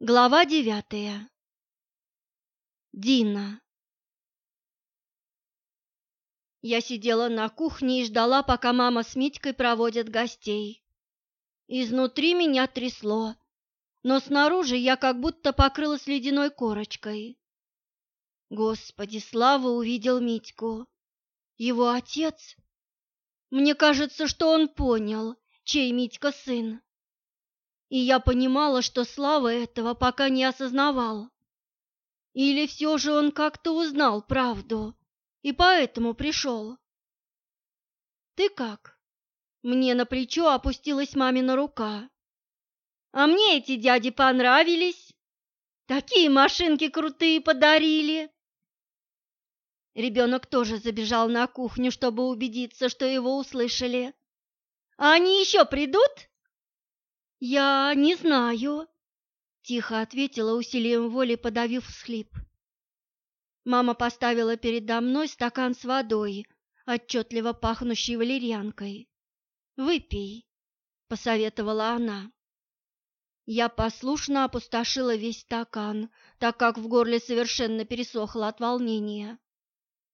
Глава девятая. Дина. Я сидела на кухне и ждала, пока мама с Митькой проводят гостей. Изнутри меня трясло, но снаружи я как будто покрылась ледяной корочкой. Господи, Слава увидел Митьку. Его отец? Мне кажется, что он понял, чей Митька сын. И я понимала, что Слава этого пока не осознавал. Или все же он как-то узнал правду и поэтому пришел. «Ты как?» Мне на плечо опустилась мамина рука. «А мне эти дяди понравились. Такие машинки крутые подарили!» Ребенок тоже забежал на кухню, чтобы убедиться, что его услышали. «А они еще придут?» «Я не знаю», — тихо ответила усилием воли, подавив всхлип. Мама поставила передо мной стакан с водой, отчетливо пахнущей валерьянкой. «Выпей», — посоветовала она. Я послушно опустошила весь стакан, так как в горле совершенно пересохло от волнения.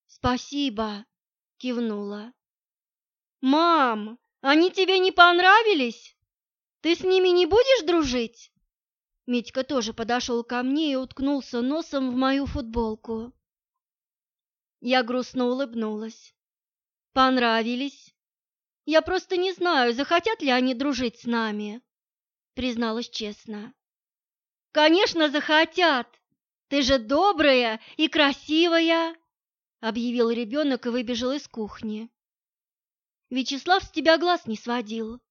«Спасибо», — кивнула. «Мам, они тебе не понравились?» Ты с ними не будешь дружить?» Митька тоже подошел ко мне и уткнулся носом в мою футболку. Я грустно улыбнулась. «Понравились. Я просто не знаю, захотят ли они дружить с нами», призналась честно. «Конечно, захотят! Ты же добрая и красивая!» объявил ребенок и выбежал из кухни. «Вячеслав с тебя глаз не сводил.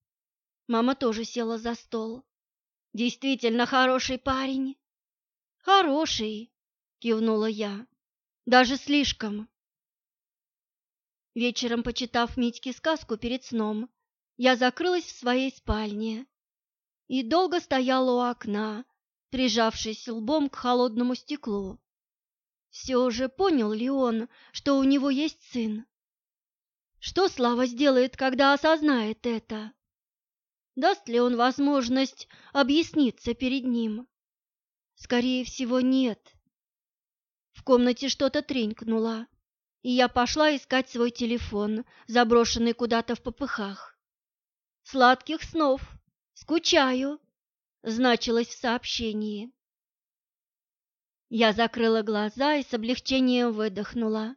Мама тоже села за стол. Действительно хороший парень. Хороший, кивнула я. Даже слишком. Вечером, почитав Митьке сказку перед сном, я закрылась в своей спальне и долго стояла у окна, прижавшись лбом к холодному стеклу. Все же понял ли он, что у него есть сын? Что Слава сделает, когда осознает это? Даст ли он возможность объясниться перед ним? Скорее всего, нет. В комнате что-то тренькнуло, и я пошла искать свой телефон, заброшенный куда-то в попыхах. «Сладких снов! Скучаю!» — значилось в сообщении. Я закрыла глаза и с облегчением выдохнула.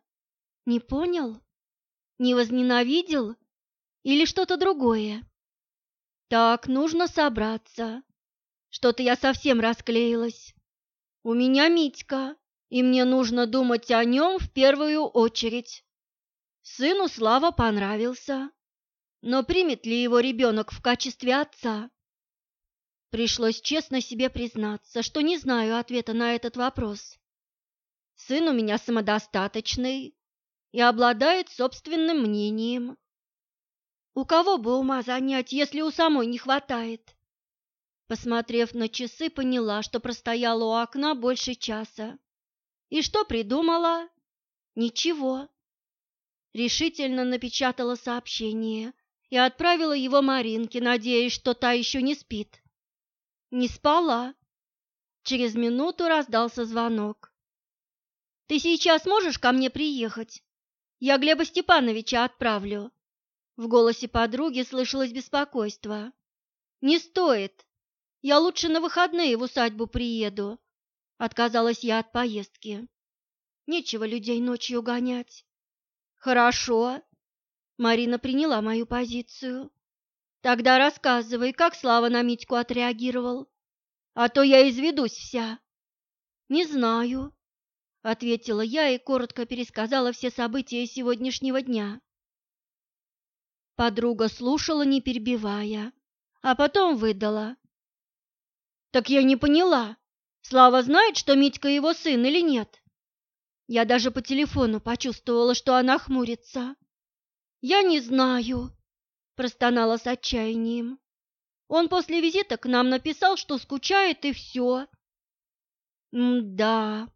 «Не понял? Не возненавидел? Или что-то другое?» Так, нужно собраться. Что-то я совсем расклеилась. У меня Митька, и мне нужно думать о нем в первую очередь. Сыну Слава понравился, но примет ли его ребенок в качестве отца? Пришлось честно себе признаться, что не знаю ответа на этот вопрос. Сын у меня самодостаточный и обладает собственным мнением. У кого бы ума занять, если у самой не хватает? Посмотрев на часы, поняла, что простояла у окна больше часа. И что придумала? Ничего. Решительно напечатала сообщение и отправила его Маринке, надеясь, что та еще не спит. Не спала. Через минуту раздался звонок. «Ты сейчас можешь ко мне приехать? Я Глеба Степановича отправлю». В голосе подруги слышалось беспокойство. «Не стоит. Я лучше на выходные в усадьбу приеду». Отказалась я от поездки. Нечего людей ночью гонять. «Хорошо». Марина приняла мою позицию. «Тогда рассказывай, как Слава на Митьку отреагировал. А то я изведусь вся». «Не знаю», — ответила я и коротко пересказала все события сегодняшнего дня. Подруга слушала, не перебивая, а потом выдала. «Так я не поняла, Слава знает, что Митька его сын или нет?» Я даже по телефону почувствовала, что она хмурится. «Я не знаю», – простонала с отчаянием. «Он после визита к нам написал, что скучает, и все». «Да,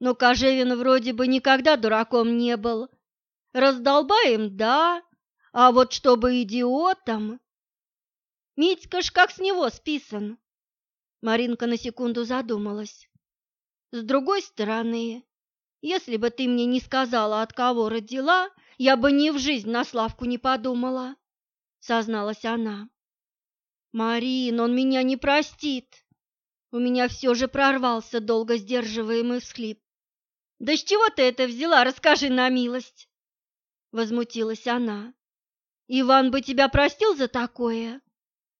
но Кожевин вроде бы никогда дураком не был. Раздолбаем, да, а вот чтобы идиотом... Митька ж как с него списан. Маринка на секунду задумалась. С другой стороны, если бы ты мне не сказала, от кого родила, я бы ни в жизнь на Славку не подумала, созналась она. Марин, он меня не простит. У меня все же прорвался долго сдерживаемый всхлип. Да с чего ты это взяла, расскажи на милость, возмутилась она. Иван бы тебя простил за такое?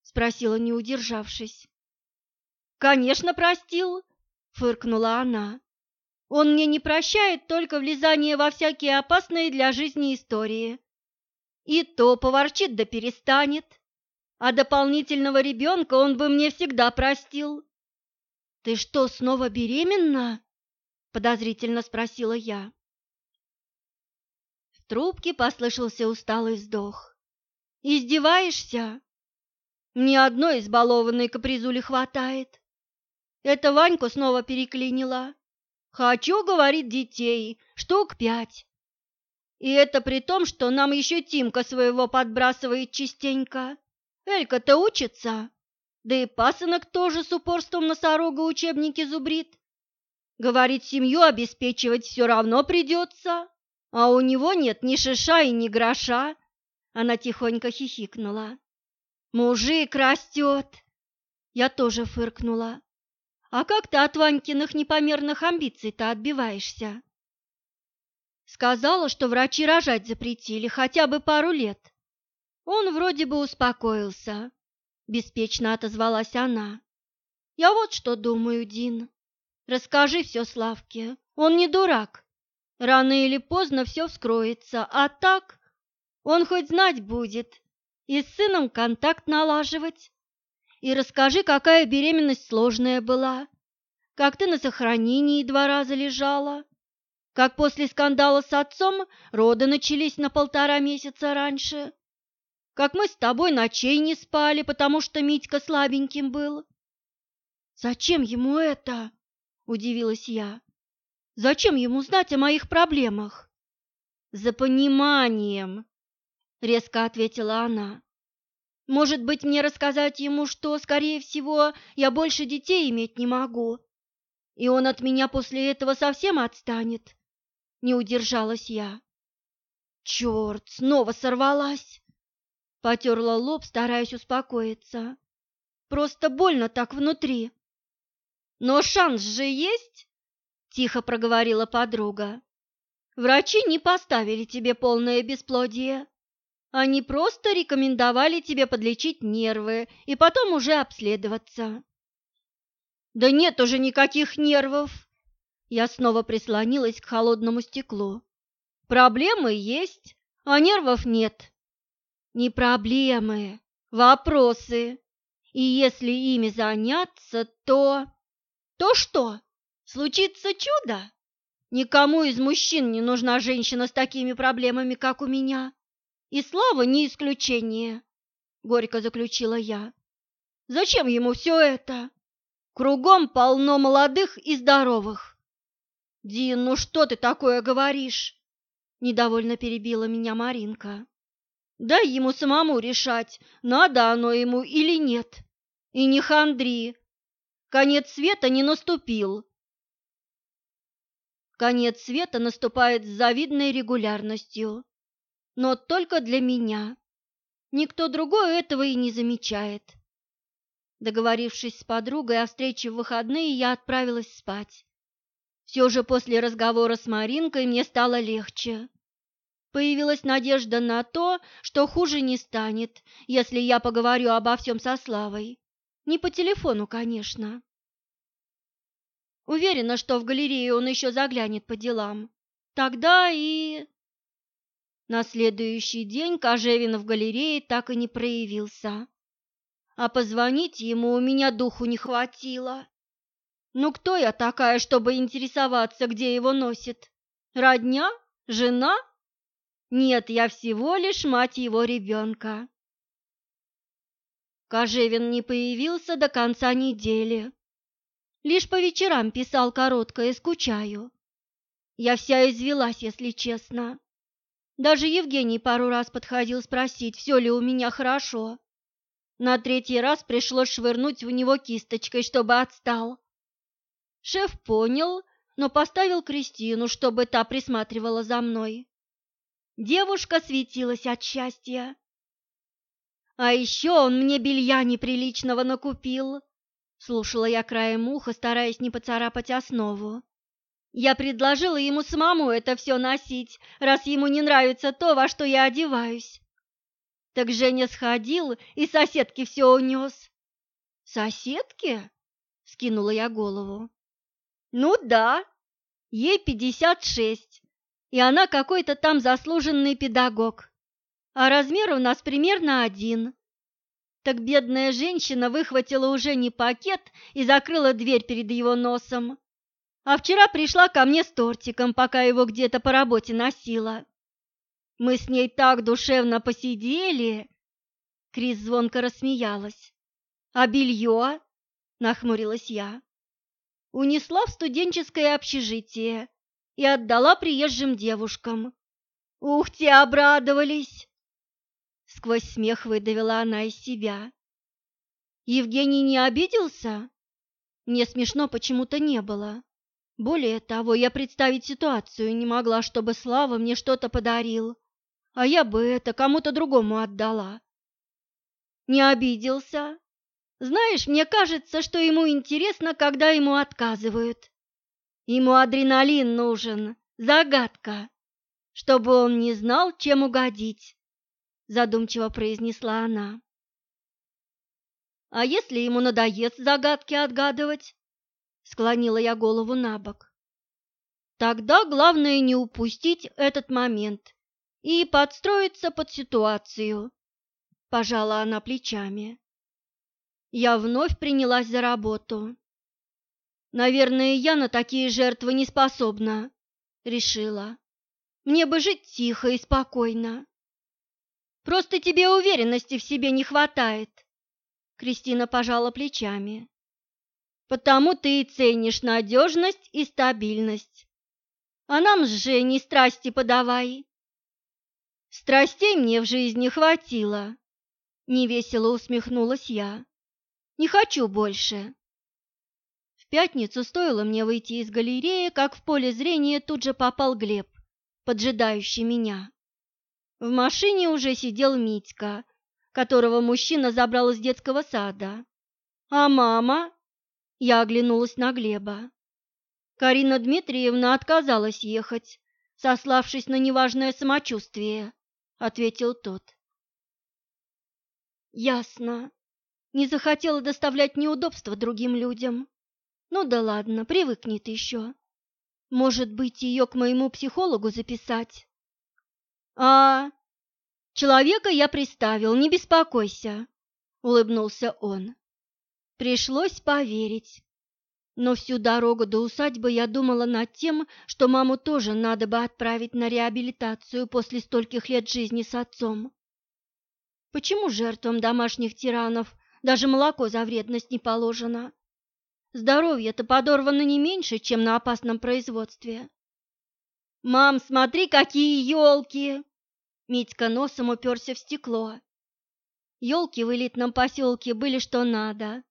спросила, не удержавшись. Конечно, простил, фыркнула она. Он мне не прощает только влезание во всякие опасные для жизни истории. И то поворчит да перестанет. А дополнительного ребенка он бы мне всегда простил. «Ты что, снова беременна?» – подозрительно спросила я. В трубке послышался усталый вздох. «Издеваешься? Мне одной избалованной капризули хватает. Это Ваньку снова переклинила. Хочу, говорит, детей, штук пять. И это при том, что нам еще Тимка своего подбрасывает частенько. Элька-то учится, да и пасынок тоже с упорством носорога учебники зубрит. Говорит, семью обеспечивать все равно придется, а у него нет ни шиша и ни гроша. Она тихонько хихикнула. Мужик растет. Я тоже фыркнула. А как ты от Ванькиных непомерных амбиций-то отбиваешься? Сказала, что врачи рожать запретили хотя бы пару лет. Он вроде бы успокоился, беспечно отозвалась она. Я вот что думаю, Дин. Расскажи все Славке, он не дурак. Рано или поздно все вскроется, а так он хоть знать будет и с сыном контакт налаживать. И расскажи, какая беременность сложная была, как ты на сохранении два раза лежала, как после скандала с отцом роды начались на полтора месяца раньше, как мы с тобой ночей не спали, потому что Митька слабеньким был. Зачем ему это? удивилась я. Зачем ему знать о моих проблемах? За пониманием, резко ответила она. Может быть, мне рассказать ему, что, скорее всего, я больше детей иметь не могу, и он от меня после этого совсем отстанет? Не удержалась я. Черт, снова сорвалась. Потерла лоб, стараясь успокоиться. Просто больно так внутри. Но шанс же есть, тихо проговорила подруга. Врачи не поставили тебе полное бесплодие. Они просто рекомендовали тебе подлечить нервы и потом уже обследоваться. Да нет уже никаких нервов. Я снова прислонилась к холодному стеклу. Проблемы есть, а нервов нет. Не проблемы, вопросы. И если ими заняться, то... То что? Случится чудо? Никому из мужчин не нужна женщина с такими проблемами, как у меня. И Слава не исключение, горько заключила я. Зачем ему все это? Кругом полно молодых и здоровых. Дин, ну что ты такое говоришь? Недовольно перебила меня Маринка. Дай ему самому решать, надо оно ему или нет. И не хандри. Конец света не наступил. Конец света наступает с завидной регулярностью но только для меня. Никто другой этого и не замечает. Договорившись с подругой о встрече в выходные, я отправилась спать. Все же после разговора с Маринкой мне стало легче. Появилась надежда на то, что хуже не станет, если я поговорю обо всем со Славой. Не по телефону, конечно. Уверена, что в галерею он еще заглянет по делам. Тогда и... На следующий день Кожевин в галерее так и не проявился. А позвонить ему у меня духу не хватило. Ну кто я такая, чтобы интересоваться, где его носит? Родня? Жена? Нет, я всего лишь мать его ребенка. Кожевин не появился до конца недели. Лишь по вечерам писал короткое «скучаю». Я вся извелась, если честно. Даже Евгений пару раз подходил спросить, все ли у меня хорошо. На третий раз пришлось швырнуть в него кисточкой, чтобы отстал. Шеф понял, но поставил Кристину, чтобы та присматривала за мной. Девушка светилась от счастья. А еще он мне белья неприличного накупил. Слушала я краем уха, стараясь не поцарапать основу. Я предложила ему самому это все носить, раз ему не нравится то, во что я одеваюсь. Так Женя сходил и соседке все унес. Соседке? Скинула я голову. Ну да, ей пятьдесят шесть, и она какой-то там заслуженный педагог. А размер у нас примерно один. Так бедная женщина выхватила уже не пакет и закрыла дверь перед его носом. А вчера пришла ко мне с тортиком, пока его где-то по работе носила. Мы с ней так душевно посидели. Крис звонко рассмеялась. А белье? Нахмурилась я. Унесла в студенческое общежитие и отдала приезжим девушкам. Ух, те обрадовались! Сквозь смех выдавила она из себя. Евгений не обиделся? Мне смешно почему-то не было. Более того, я представить ситуацию не могла, чтобы Слава мне что-то подарил а я бы это кому-то другому отдала. Не обиделся. Знаешь, мне кажется, что ему интересно, когда ему отказывают. Ему адреналин нужен, загадка, чтобы он не знал, чем угодить, задумчиво произнесла она. А если ему надоест загадки отгадывать? Склонила я голову на бок. Тогда главное не упустить этот момент и подстроиться под ситуацию. Пожала она плечами. Я вновь принялась за работу. Наверное, я на такие жертвы не способна, решила. Мне бы жить тихо и спокойно. Просто тебе уверенности в себе не хватает. Кристина пожала плечами. Потому ты и ценишь надежность и стабильность. А нам с Женей страсти подавай. Страстей мне в жизни хватило. Невесело усмехнулась я. Не хочу больше. В пятницу стоило мне выйти из галереи, как в поле зрения тут же попал Глеб, поджидающий меня. В машине уже сидел Митька, которого мужчина забрал из детского сада. А мама? Я оглянулась на Глеба. Карина Дмитриевна отказалась ехать, сославшись на неважное самочувствие. — ответил тот. «Ясно. Не захотела доставлять неудобства другим людям. Ну да ладно, привыкнет еще. Может быть, ее к моему психологу записать?» «А, человека я приставил, не беспокойся», — улыбнулся он. Пришлось поверить. Но всю дорогу до усадьбы я думала над тем, что маму тоже надо бы отправить на реабилитацию после стольких лет жизни с отцом. Почему жертвам домашних тиранов даже молоко за вредность не положено? Здоровье-то подорвано не меньше, чем на опасном производстве. «Мам, смотри, какие елки!» Митька носом уперся в стекло. Елки в элитном поселке были что надо.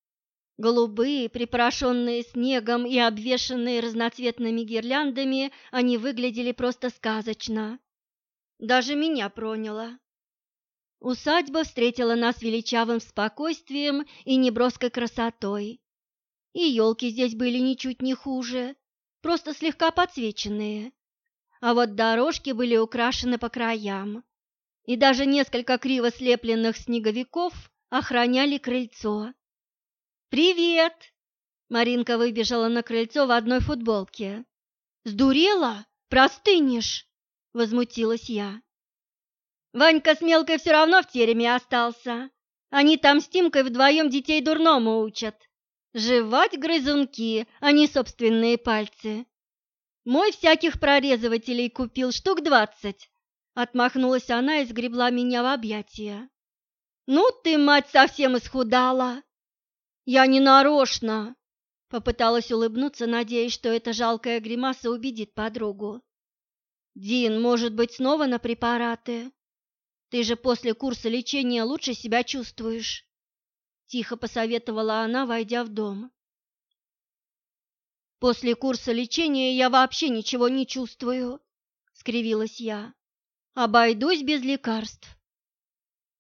Голубые, припорошенные снегом и обвешанные разноцветными гирляндами, они выглядели просто сказочно. Даже меня проняло. Усадьба встретила нас величавым спокойствием и неброской красотой. И елки здесь были ничуть не хуже, просто слегка подсвеченные. А вот дорожки были украшены по краям, и даже несколько криво слепленных снеговиков охраняли крыльцо. «Привет!» Маринка выбежала на крыльцо в одной футболке. «Сдурела? Простынешь!» – возмутилась я. «Ванька с Мелкой все равно в тереме остался. Они там с Тимкой вдвоем детей дурному учат. Жевать грызунки, а не собственные пальцы. Мой всяких прорезывателей купил штук двадцать». Отмахнулась она и сгребла меня в объятия. «Ну ты, мать, совсем исхудала!» «Я не нарочно!» Попыталась улыбнуться, надеясь, что эта жалкая гримаса убедит подругу. «Дин, может быть, снова на препараты? Ты же после курса лечения лучше себя чувствуешь. тихо посоветовала она, войдя в дом. После курса лечения я вообще ничего не чувствую, скривилась я. Обойдусь без лекарств.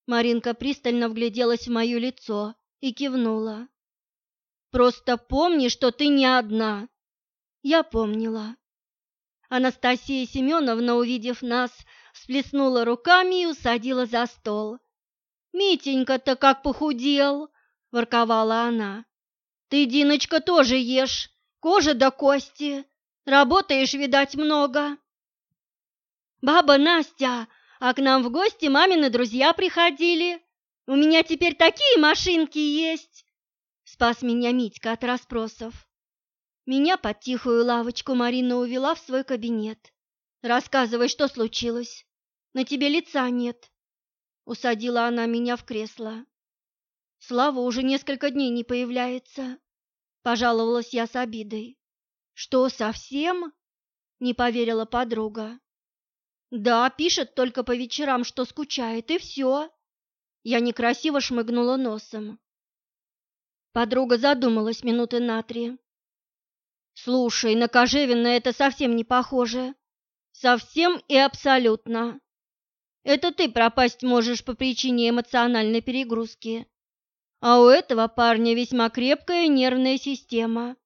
Маринка пристально вгляделась в мое лицо и кивнула. Просто помни, что ты не одна. Я помнила. Анастасия Семеновна, увидев нас, всплеснула руками и усадила за стол. «Митенька-то как похудел!» – ворковала она. «Ты, Диночка, тоже ешь, кожа до кости, работаешь, видать, много». «Баба Настя, а к нам в гости мамины друзья приходили. У меня теперь такие машинки есть!» Спас меня Митька от расспросов. Меня под тихую лавочку Марина увела в свой кабинет. «Рассказывай, что случилось. На тебе лица нет». Усадила она меня в кресло. Слава уже несколько дней не появляется. Пожаловалась я с обидой. «Что, совсем?» — не поверила подруга. Да, пишет только по вечерам, что скучает, и все. Я некрасиво шмыгнула носом. Подруга задумалась минуты на три. Слушай, на Кожевина это совсем не похоже. Совсем и абсолютно. Это ты пропасть можешь по причине эмоциональной перегрузки. А у этого парня весьма крепкая нервная система.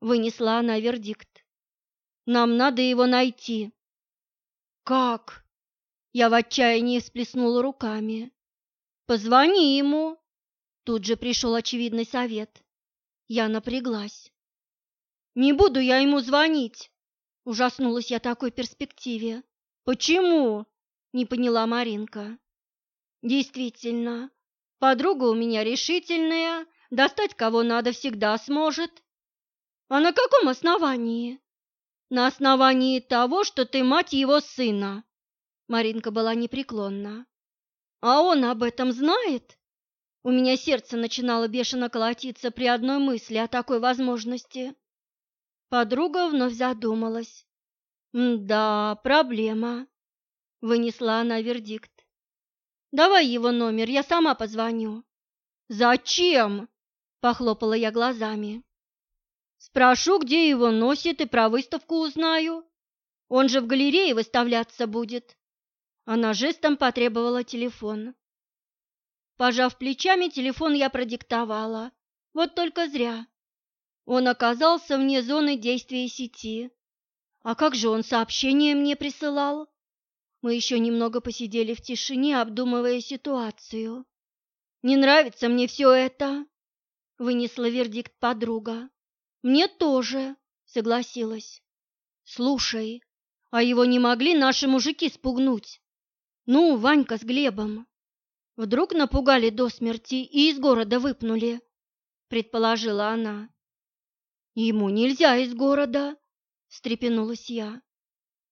Вынесла она вердикт. Нам надо его найти. Как? Я в отчаянии всплеснула руками. Позвони ему. Тут же пришел очевидный совет. Я напряглась. Не буду я ему звонить. Ужаснулась я такой перспективе. Почему? Не поняла Маринка. Действительно, подруга у меня решительная, достать кого надо всегда сможет. А на каком основании? На основании того, что ты мать его сына. Маринка была непреклонна. А он об этом знает? У меня сердце начинало бешено колотиться при одной мысли о такой возможности. Подруга вновь задумалась. «Да, проблема», — вынесла она вердикт. «Давай его номер, я сама позвоню». «Зачем?» — похлопала я глазами. Спрошу, где его носит, и про выставку узнаю. Он же в галерее выставляться будет. Она жестом потребовала телефон. Пожав плечами, телефон я продиктовала. Вот только зря. Он оказался вне зоны действия сети. А как же он сообщение мне присылал? Мы еще немного посидели в тишине, обдумывая ситуацию. «Не нравится мне все это», — вынесла вердикт подруга. Мне тоже, согласилась. Слушай, а его не могли наши мужики спугнуть? Ну, Ванька с Глебом. Вдруг напугали до смерти и из города выпнули, предположила она. Ему нельзя из города, встрепенулась я.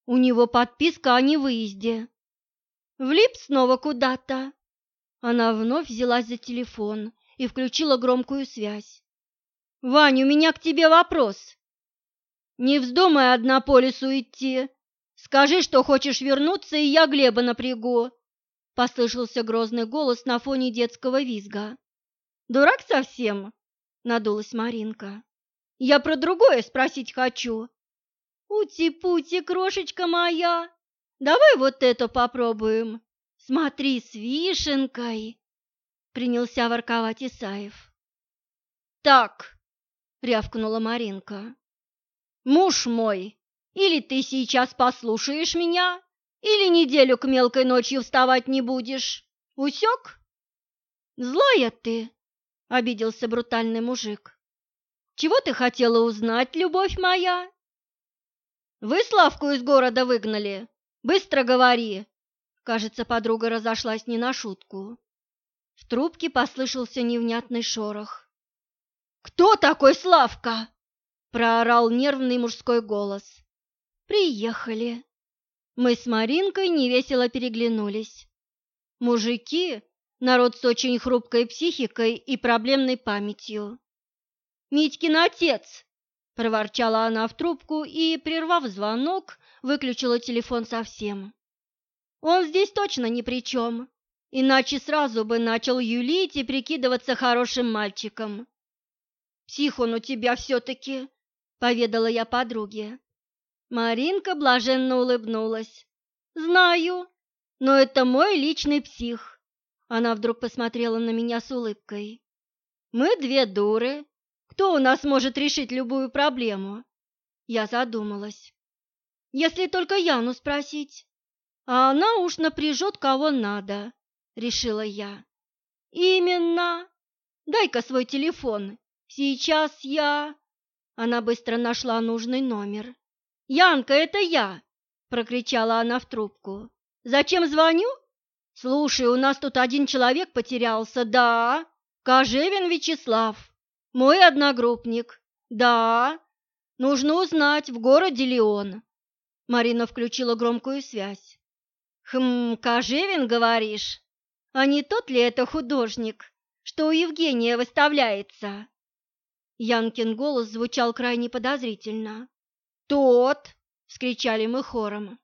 У него подписка о невыезде. Влип снова куда-то. Она вновь взялась за телефон и включила громкую связь. Вань, у меня к тебе вопрос. Не вздумай одна по лесу идти. Скажи, что хочешь вернуться, и я Глеба напрягу. Послышался грозный голос на фоне детского визга. Дурак совсем? Надулась Маринка. Я про другое спросить хочу. Ути-пути, крошечка моя, давай вот это попробуем. Смотри, с вишенкой. Принялся ворковать Исаев. Так, — рявкнула Маринка. «Муж мой, или ты сейчас послушаешь меня, или неделю к мелкой ночью вставать не будешь. Усек?» «Злая ты!» — обиделся брутальный мужик. «Чего ты хотела узнать, любовь моя?» «Вы Славку из города выгнали? Быстро говори!» Кажется, подруга разошлась не на шутку. В трубке послышался невнятный шорох. «Кто такой Славка?» – проорал нервный мужской голос. «Приехали». Мы с Маринкой невесело переглянулись. Мужики – народ с очень хрупкой психикой и проблемной памятью. «Митькин отец!» – проворчала она в трубку и, прервав звонок, выключила телефон совсем. «Он здесь точно ни при чем. иначе сразу бы начал юлить и прикидываться хорошим мальчиком. «Псих он у тебя все-таки», — поведала я подруге. Маринка блаженно улыбнулась. «Знаю, но это мой личный псих». Она вдруг посмотрела на меня с улыбкой. «Мы две дуры. Кто у нас может решить любую проблему?» Я задумалась. «Если только Яну спросить, а она уж напряжет кого надо», — решила я. «Именно. Дай-ка свой телефон, Сейчас я...» Она быстро нашла нужный номер. «Янка, это я!» – прокричала она в трубку. «Зачем звоню?» «Слушай, у нас тут один человек потерялся, да? Кожевин Вячеслав, мой одногруппник, да? Нужно узнать, в городе ли он?» Марина включила громкую связь. «Хм, Кожевин, говоришь? А не тот ли это художник, что у Евгения выставляется?» Янкин голос звучал крайне подозрительно. «Тот!» — вскричали мы хором.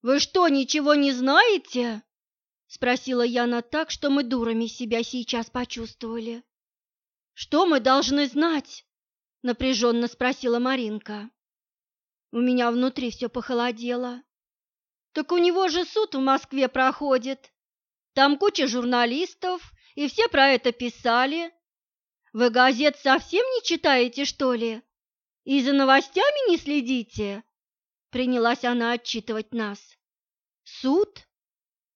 «Вы что, ничего не знаете?» — спросила Яна так, что мы дурами себя сейчас почувствовали. «Что мы должны знать?» — напряженно спросила Маринка. У меня внутри все похолодело. «Так у него же суд в Москве проходит. Там куча журналистов, и все про это писали. Вы газет совсем не читаете, что ли? И за новостями не следите?» Принялась она отчитывать нас. «Суд?»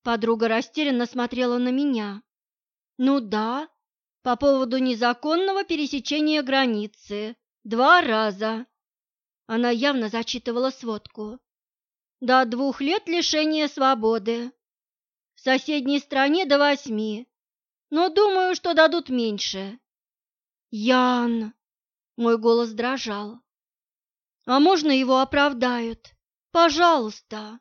Подруга растерянно смотрела на меня. «Ну да, по поводу незаконного пересечения границы. Два раза». Она явно зачитывала сводку. «До двух лет лишения свободы. В соседней стране до восьми. Но думаю, что дадут меньше. Ян, мой голос дрожал. А можно его оправдают? Пожалуйста.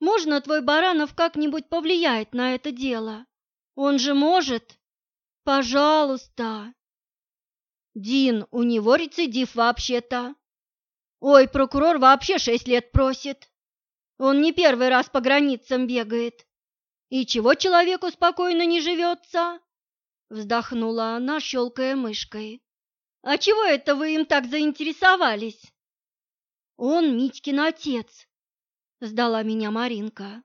Можно твой Баранов как-нибудь повлияет на это дело? Он же может. Пожалуйста. Дин, у него рецидив вообще-то. Ой, прокурор вообще шесть лет просит. Он не первый раз по границам бегает. И чего человеку спокойно не живется? Вздохнула она, щелкая мышкой. «А чего это вы им так заинтересовались?» «Он Митькин отец», — сдала меня Маринка.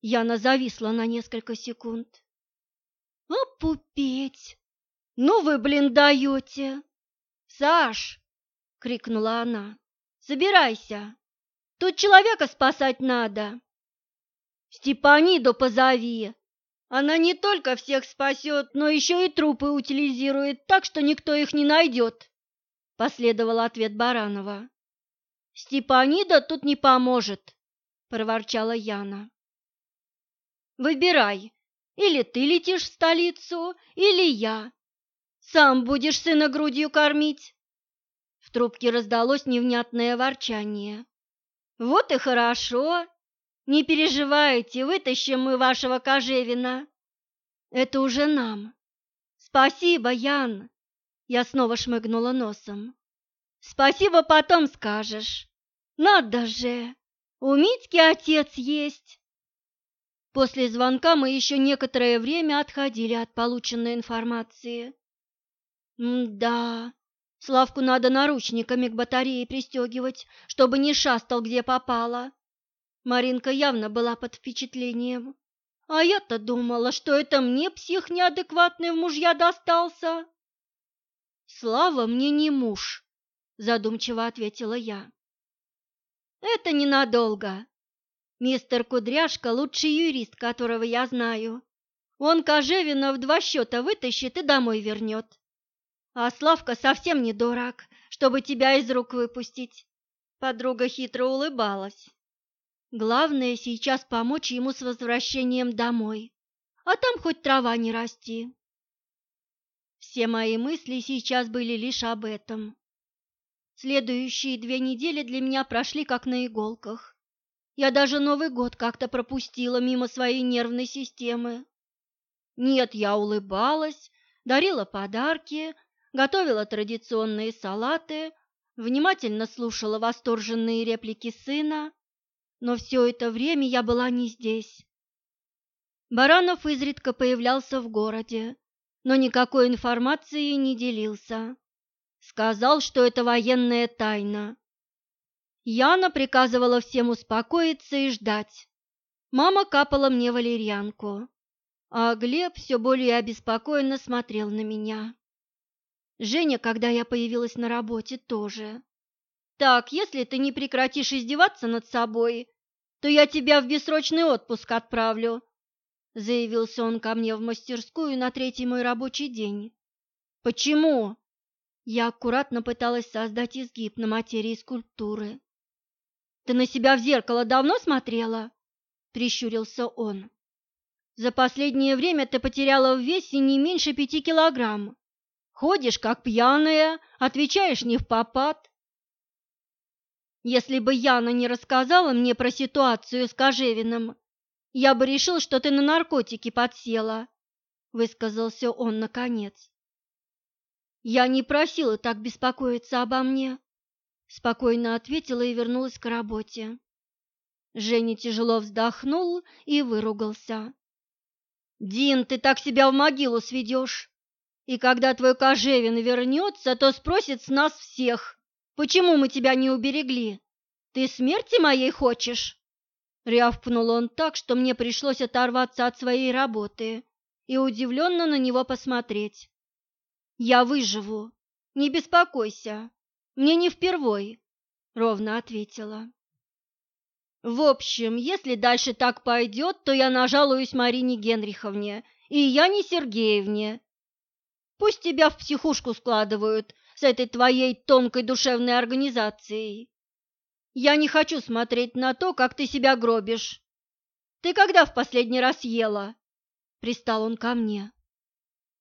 Яна зависла на несколько секунд. «А пупеть! Ну вы, блин, даете!» «Саш!» — крикнула она. «Собирайся! Тут человека спасать надо!» «Степаниду позови!» Она не только всех спасет, но еще и трупы утилизирует, так что никто их не найдет», — последовал ответ Баранова. «Степанида тут не поможет», — проворчала Яна. «Выбирай, или ты летишь в столицу, или я. Сам будешь сына грудью кормить». В трубке раздалось невнятное ворчание. «Вот и хорошо. Не переживайте, вытащим мы вашего кожевина. Это уже нам. Спасибо, Ян. Я снова шмыгнула носом. Спасибо потом скажешь. Надо же, у Митьки отец есть. После звонка мы еще некоторое время отходили от полученной информации. М-да, Славку надо наручниками к батарее пристегивать, чтобы не шастал где попало. Маринка явно была под впечатлением. А я-то думала, что это мне псих неадекватный в мужья достался. Слава мне не муж, задумчиво ответила я. Это ненадолго. Мистер Кудряшка лучший юрист, которого я знаю. Он Кожевина в два счета вытащит и домой вернет. А Славка совсем не дурак, чтобы тебя из рук выпустить. Подруга хитро улыбалась. Главное сейчас помочь ему с возвращением домой, а там хоть трава не расти. Все мои мысли сейчас были лишь об этом. Следующие две недели для меня прошли как на иголках. Я даже Новый год как-то пропустила мимо своей нервной системы. Нет, я улыбалась, дарила подарки, готовила традиционные салаты, внимательно слушала восторженные реплики сына, но все это время я была не здесь. Баранов изредка появлялся в городе, но никакой информации не делился. Сказал, что это военная тайна. Яна приказывала всем успокоиться и ждать. Мама капала мне валерьянку, а Глеб все более обеспокоенно смотрел на меня. Женя, когда я появилась на работе, тоже. «Так, если ты не прекратишь издеваться над собой, то я тебя в бессрочный отпуск отправлю», заявился он ко мне в мастерскую на третий мой рабочий день. «Почему?» Я аккуратно пыталась создать изгиб на материи скульптуры. «Ты на себя в зеркало давно смотрела?» – прищурился он. «За последнее время ты потеряла в весе не меньше пяти килограмм. Ходишь как пьяная, отвечаешь не в попад. Если бы Яна не рассказала мне про ситуацию с Кожевиным, я бы решил, что ты на наркотики подсела, высказался он наконец. Я не просила так беспокоиться обо мне, спокойно ответила и вернулась к работе. Женя тяжело вздохнул и выругался. «Дин, ты так себя в могилу сведешь. И когда твой Кожевин вернется, то спросит с нас всех, почему мы тебя не уберегли. Ты смерти моей хочешь?» Рявкнул он так, что мне пришлось оторваться от своей работы и удивленно на него посмотреть. «Я выживу, не беспокойся, мне не впервой», — ровно ответила. «В общем, если дальше так пойдет, то я нажалуюсь Марине Генриховне и Яне Сергеевне. Пусть тебя в психушку складывают с этой твоей тонкой душевной организацией. Я не хочу смотреть на то, как ты себя гробишь. Ты когда в последний раз ела?» Пристал он ко мне.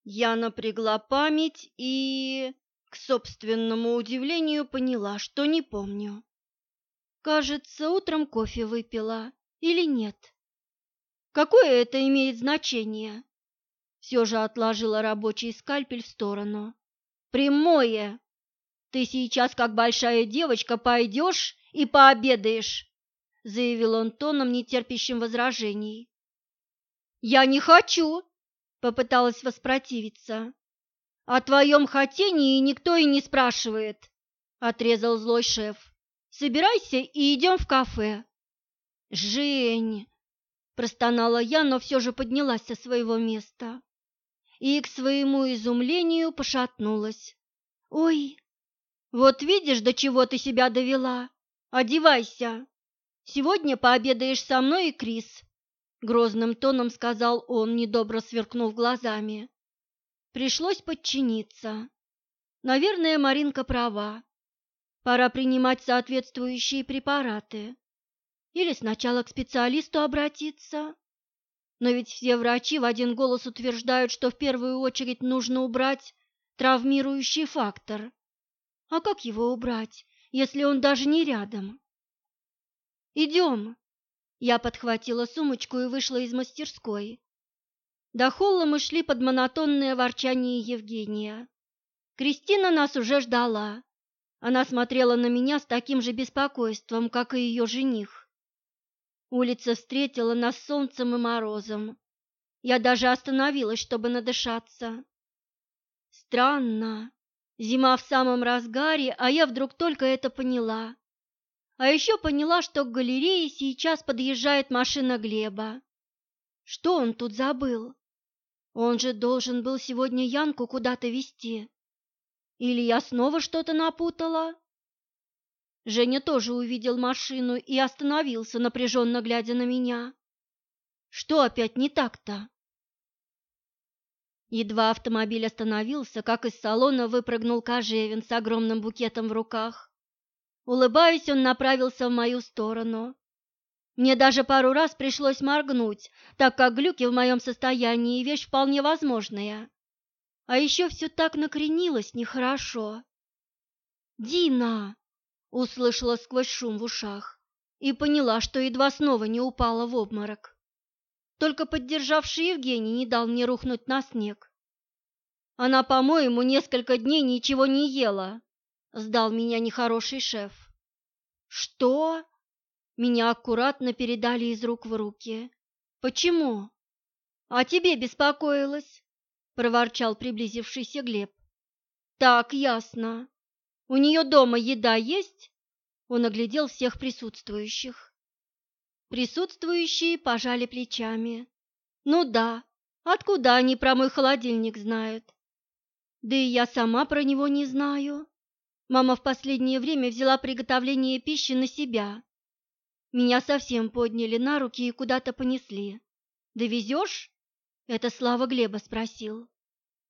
Я напрягла память и, к собственному удивлению, поняла, что не помню. Кажется, утром кофе выпила или нет. Какое это имеет значение? Все же отложила рабочий скальпель в сторону. Прямое. Ты сейчас, как большая девочка, пойдешь и пообедаешь, заявил он тоном, нетерпящим возражений. Я не хочу, Попыталась воспротивиться. «О твоем хотении никто и не спрашивает», — отрезал злой шеф. «Собирайся и идем в кафе». «Жень!» — простонала я, но все же поднялась со своего места. И к своему изумлению пошатнулась. «Ой, вот видишь, до чего ты себя довела? Одевайся. Сегодня пообедаешь со мной и Крис. Грозным тоном сказал он, недобро сверкнув глазами. Пришлось подчиниться. Наверное, Маринка права. Пора принимать соответствующие препараты. Или сначала к специалисту обратиться. Но ведь все врачи в один голос утверждают, что в первую очередь нужно убрать травмирующий фактор. А как его убрать, если он даже не рядом? «Идем», я подхватила сумочку и вышла из мастерской. До холла мы шли под монотонное ворчание Евгения. Кристина нас уже ждала. Она смотрела на меня с таким же беспокойством, как и ее жених. Улица встретила нас солнцем и морозом. Я даже остановилась, чтобы надышаться. Странно. Зима в самом разгаре, а я вдруг только это поняла. А еще поняла, что к галерее сейчас подъезжает машина Глеба. Что он тут забыл? Он же должен был сегодня Янку куда-то везти. Или я снова что-то напутала? Женя тоже увидел машину и остановился, напряженно глядя на меня. Что опять не так-то? Едва автомобиль остановился, как из салона выпрыгнул Кожевин с огромным букетом в руках. Улыбаясь, он направился в мою сторону. Мне даже пару раз пришлось моргнуть, так как глюки в моем состоянии – вещь вполне возможная. А еще все так накренилось нехорошо. «Дина!» – услышала сквозь шум в ушах и поняла, что едва снова не упала в обморок. Только поддержавший Евгений не дал мне рухнуть на снег. Она, по-моему, несколько дней ничего не ела, сдал меня нехороший шеф. Что? Меня аккуратно передали из рук в руки. Почему? А тебе беспокоилась, проворчал приблизившийся Глеб. Так, ясно. У нее дома еда есть? Он оглядел всех присутствующих. Присутствующие пожали плечами. Ну да, откуда они про мой холодильник знают? Да и я сама про него не знаю. Мама в последнее время взяла приготовление пищи на себя. Меня совсем подняли на руки и куда-то понесли. «Довезешь?» — это Слава Глеба спросил.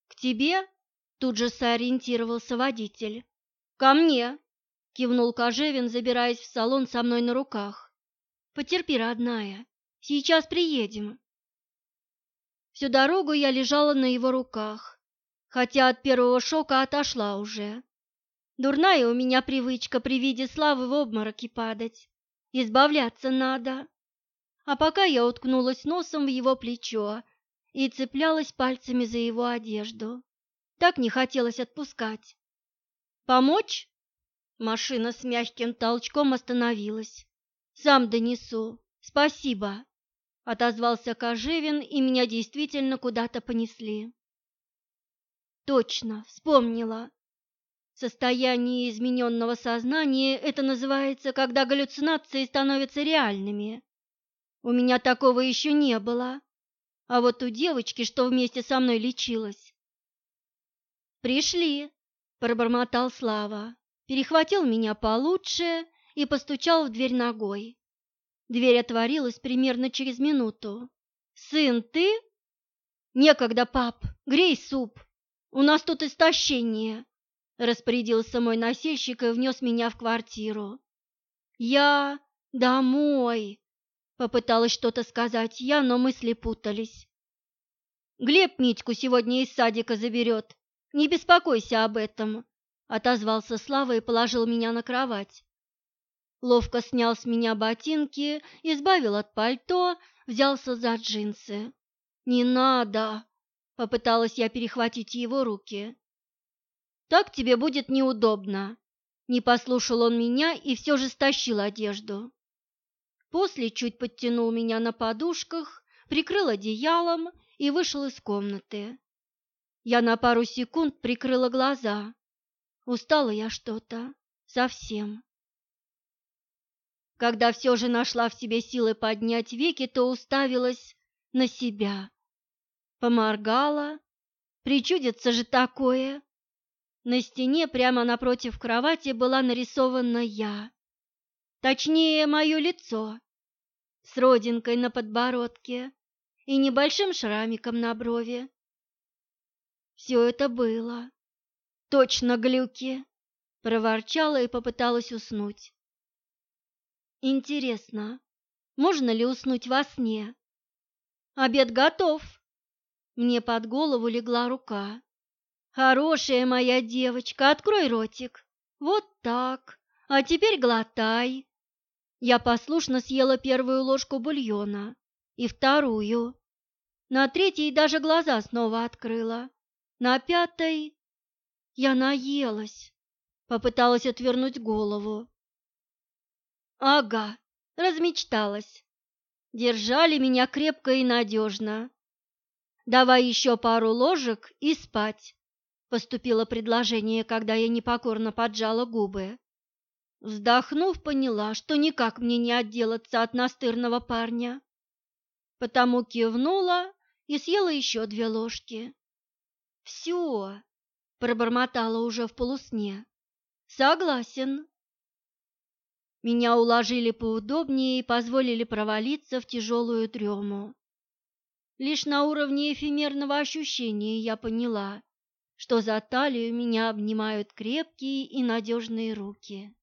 «К тебе?» — тут же сориентировался водитель. «Ко мне!» — кивнул Кожевин, забираясь в салон со мной на руках. «Потерпи, родная, сейчас приедем». Всю дорогу я лежала на его руках, хотя от первого шока отошла уже. Дурная у меня привычка при виде славы в обмороке падать. Избавляться надо. А пока я уткнулась носом в его плечо и цеплялась пальцами за его одежду. Так не хотелось отпускать. «Помочь?» Машина с мягким толчком остановилась. «Сам донесу. Спасибо», — отозвался Кожевин, и меня действительно куда-то понесли. «Точно, вспомнила. Состояние измененного сознания – это называется, когда галлюцинации становятся реальными. У меня такого еще не было. А вот у девочки, что вместе со мной лечилась. «Пришли», – пробормотал Слава, перехватил меня получше и постучал в дверь ногой. Дверь отворилась примерно через минуту. «Сын, ты?» «Некогда, пап, грей суп. У нас тут истощение», Распорядился мой носильщик и внес меня в квартиру. Я домой. Попыталась что-то сказать я, но мысли путались. Глеб Митьку сегодня из садика заберет. Не беспокойся об этом, отозвался Слава и положил меня на кровать. Ловко снял с меня ботинки, избавил от пальто, взялся за джинсы. «Не надо!» — попыталась я перехватить его руки. Так тебе будет неудобно. Не послушал он меня и все же стащил одежду. После чуть подтянул меня на подушках, прикрыл одеялом и вышел из комнаты. Я на пару секунд прикрыла глаза. Устала я что-то. Совсем. Когда все же нашла в себе силы поднять веки, то уставилась на себя. Поморгала. Причудится же такое. На стене прямо напротив кровати была нарисована я. Точнее, мое лицо с родинкой на подбородке и небольшим шрамиком на брови. Все это было. Точно глюки, проворчала и попыталась уснуть. Интересно, можно ли уснуть во сне? Обед готов. Мне под голову легла рука. Хорошая моя девочка, открой ротик. Вот так. А теперь глотай. Я послушно съела первую ложку бульона и вторую. На третьей даже глаза снова открыла. На пятой я наелась, попыталась отвернуть голову. Ага, размечталась. Держали меня крепко и надежно. Давай еще пару ложек и спать поступило предложение, когда я непокорно поджала губы. Вздохнув, поняла, что никак мне не отделаться от настырного парня. Потому кивнула и съела еще две ложки. «Все», — пробормотала уже в полусне. «Согласен». Меня уложили поудобнее и позволили провалиться в тяжелую дрему. Лишь на уровне эфемерного ощущения я поняла, что за талию меня обнимают крепкие и надежные руки.